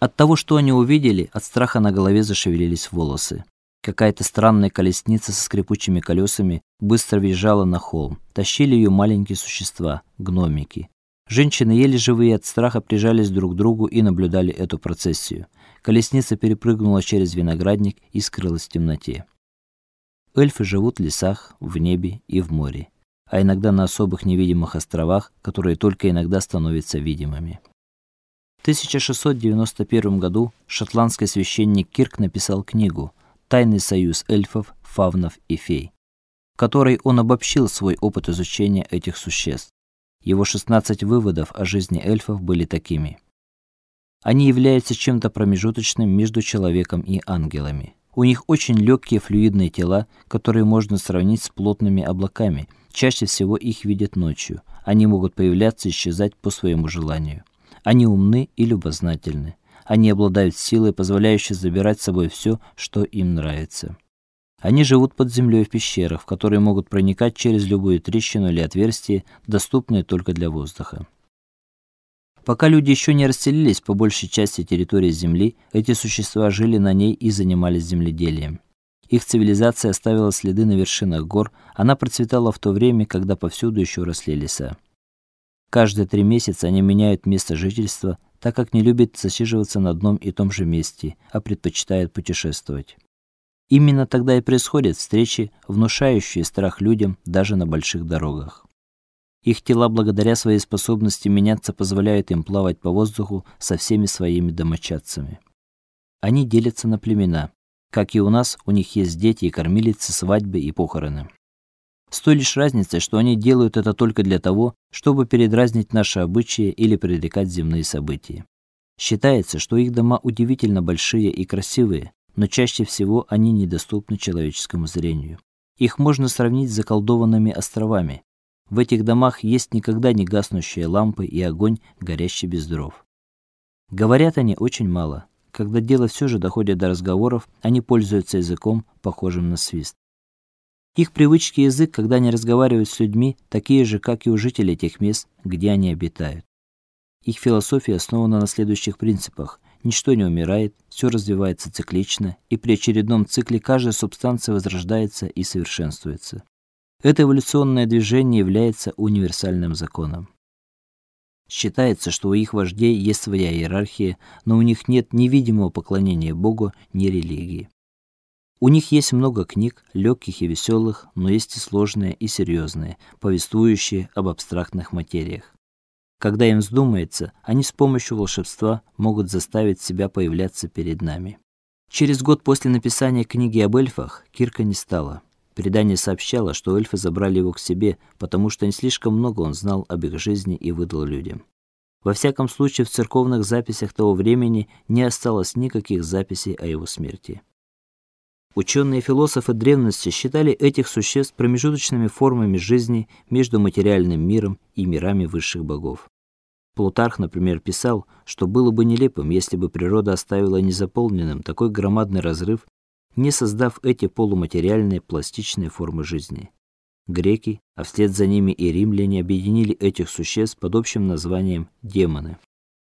От того, что они увидели, от страха на голове зашевелились волосы. Какая-то странная колесница со скрипучими колесами быстро въезжала на холм. Тащили ее маленькие существа, гномики. Женщины еле живые от страха прижались друг к другу и наблюдали эту процессию. Колесница перепрыгнула через виноградник и скрылась в темноте. Эльфы живут в лесах, в небе и в море, а иногда на особых невидимых островах, которые только иногда становятся видимыми. В 1691 году шотландский священник Кирк написал книгу Тайный союз эльфов, фавнов и фей, в которой он обобщил свой опыт изучения этих существ. Его 16 выводов о жизни эльфов были такими: Они являются чем-то промежуточным между человеком и ангелами. У них очень легкие флюидные тела, которые можно сравнить с плотными облаками. Чаще всего их видят ночью. Они могут появляться и исчезать по своему желанию. Они умны и любознательны. Они обладают силой, позволяющей забирать с собой все, что им нравится. Они живут под землей в пещерах, в которые могут проникать через любую трещину или отверстие, доступные только для воздуха. Пока люди еще не расселились по большей части территории Земли, эти существа жили на ней и занимались земледелием. Их цивилизация оставила следы на вершинах гор, она процветала в то время, когда повсюду еще росли леса. Каждые три месяца они меняют место жительства, так как не любят засиживаться на одном и том же месте, а предпочитают путешествовать. Именно тогда и происходят встречи, внушающие страх людям даже на больших дорогах. Их тела благодаря своей способности меняться позволяют им плавать по воздуху со всеми своими домочадцами. Они делятся на племена. Как и у нас, у них есть дети и кормилицы, свадьбы и похороны. С той лишь разницей, что они делают это только для того, чтобы передразнить наши обычаи или предрекать земные события. Считается, что их дома удивительно большие и красивые, но чаще всего они недоступны человеческому зрению. Их можно сравнить с заколдованными островами. В этих домах есть никогда не гаснущие лампы и огонь, горящий без дров. Говорят они очень мало. Когда дело все же доходит до разговоров, они пользуются языком, похожим на свист. Их привычки и язык, когда они разговаривают с людьми, такие же, как и у жителей тех мест, где они обитают. Их философия основана на следующих принципах: ничто не умирает, все развивается циклично, и при очередном цикле каждая субстанция возрождается и совершенствуется. Это эволюционное движение является универсальным законом. Считается, что у их вождей есть своя иерархия, но у них нет ни видимого поклонения Богу, ни религии. У них есть много книг, легких и веселых, но есть и сложные и серьезные, повествующие об абстрактных материях. Когда им вздумается, они с помощью волшебства могут заставить себя появляться перед нами. Через год после написания книги об эльфах Кирка не стало. Предание сообщало, что эльфы забрали его к себе, потому что не слишком много он знал об их жизни и выдал людям. Во всяком случае, в церковных записях того времени не осталось никаких записей о его смерти. Ученые философы древности считали этих существ промежуточными формами жизни между материальным миром и мирами высших богов. Плутарх, например, писал, что было бы нелепым, если бы природа оставила незаполненным такой громадный разрыв, не создав эти полуматериальные пластичные формы жизни. Греки, а вслед за ними и римляне объединили этих существ под общим названием демоны.